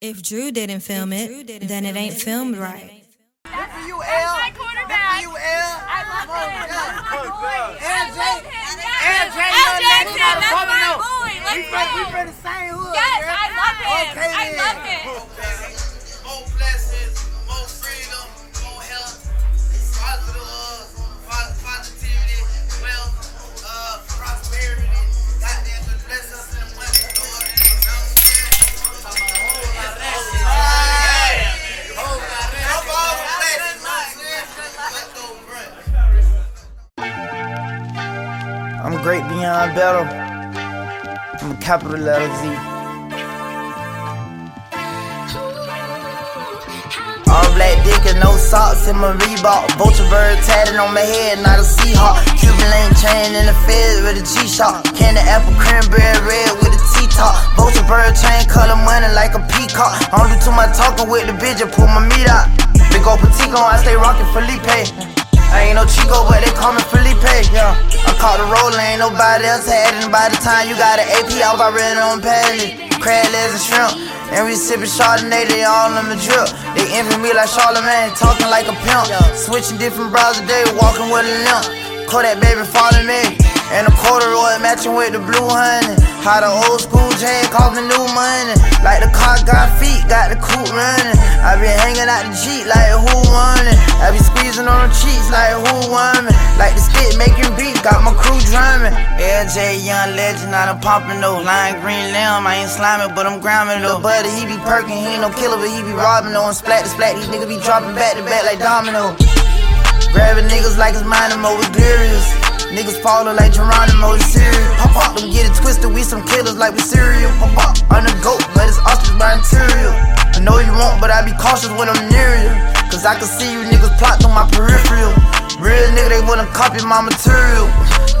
If Drew didn't film it, then it ain't filmed right. Good for you, L. That's my Good quarterback. for you, L. I love oh, him. That's my boy. LJ. I love him. Yes. LJ, L. young lady, Jackson, gotta that's fuck my him up. boy. We Let's from, we go. from the same hood. Yes, girl. I love him. I'm great beyond better. I'm a capital letter Z. All black dick and no socks in my Reebok. Vulture bird tatted on my head, not a Seahawk. Cuban lane chain in the fed with a G-Shock. Candy apple cranberry red with a T-top. Vulture bird chain color money like a peacock. I don't do too much talking with the bitch and pull my meat out. Big ol' Patico, I stay rockin' Felipe. I ain't no Chico, but they call me Felipe. Yeah, I caught the roll, ain't nobody else had it. By the time you got an AP, I was already on pallet. Crab legs and shrimp. And we sippin' Chardonnay, they all on the drip. They envy me like Charlemagne, talking like a pimp. Switching different bras a day, walking with a limp. that baby following me. And a corduroy matching with the blue honey. How the old school chain cost the new money. Like the car got feet, got the coupe running. Hanging out the Jeep like who won it. I be squeezing on the cheeks like who won me. Like the skit making beat, got my crew drumming. LJ, young legend, I done popping those. Lime green lamb, I ain't slimy, but I'm grinding though. Buddy, he be perking, he ain't no killer, but he be robbing though. And splat to splat, these niggas be dropping back to back like domino. Grabbing niggas like it's mine, I'm over glorious. Niggas falling like Geronimo, cereal. Pop up, them get it twisted, we some killers like we cereal. Pop up, on the goat, but it's ostrich cautious when I'm near you. Cause I can see you niggas plot through my peripheral. Real nigga, they wanna copy my material.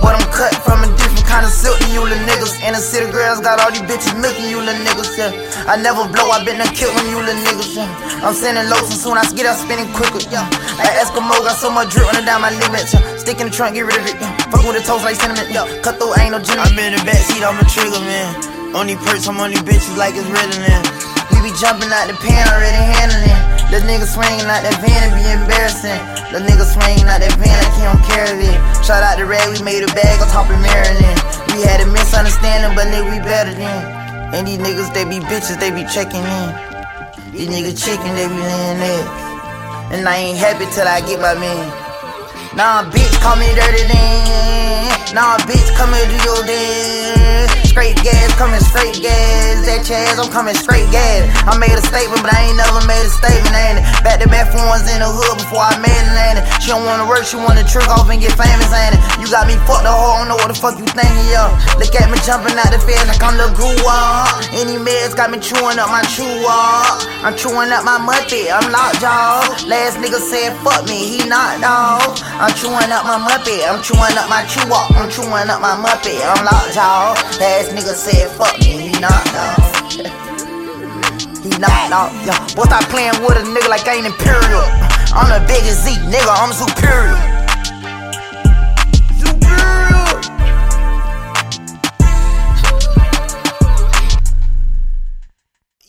But I'm cut from a different kind of silk than you little niggas. And the city girls got all these bitches milking you little niggas, yeah. I never blow, I been done killed when you little niggas, yeah. I'm sending loads and soon I get out spinning quicker, yeah. Like Eskimo, got so much drip running down my ligaments, yeah. Stick in the trunk, get rid of it, yeah. Fuck with the toes like cinnamon, yeah. Cut through, ain't no gentleman. I'm in the backseat, I'm a trigger, man. Only perks, I'm on these bitches like it's riddling. Be jumping out the pan, already handling. The nigga swinging out that van and be embarrassing. The nigga swinging out that van he don't carry it. Shout out to Red, we made a bag on top of Maryland. We had a misunderstanding, but nigga, we better than. And these niggas, they be bitches, they be checking in. These niggas chicken, they be laying eggs. And I ain't happy till I get my man. Nah, bitch, call me dirty then. Nah, bitch, come here, do your dance. Straight gas, coming straight gas. That chaz, I'm coming straight gas. I made a statement, but I ain't never made a statement, ain't it? Back to back phones in the hood before I made it, ain't it? She don't wanna work, she wanna trick off and get famous, ain't it? You got me fucked the whole, I don't know what the fuck you thinking, yo. Look at me jumping out the fence like I'm the goo Any meds got me chewing up my chew up. I'm chewing up my muppet, I'm locked, y'all. Last nigga said fuck me, he not, dog. I'm chewing up my muppet, I'm chewing up my chew up. I'm chewing up my muppet, I'm locked, y'all. Last nigga said fuck me, he not, dog. He not, dog. Yo, boy, stop playing with a nigga like I ain't imperial. I'm the biggest Z, nigga, I'm superior.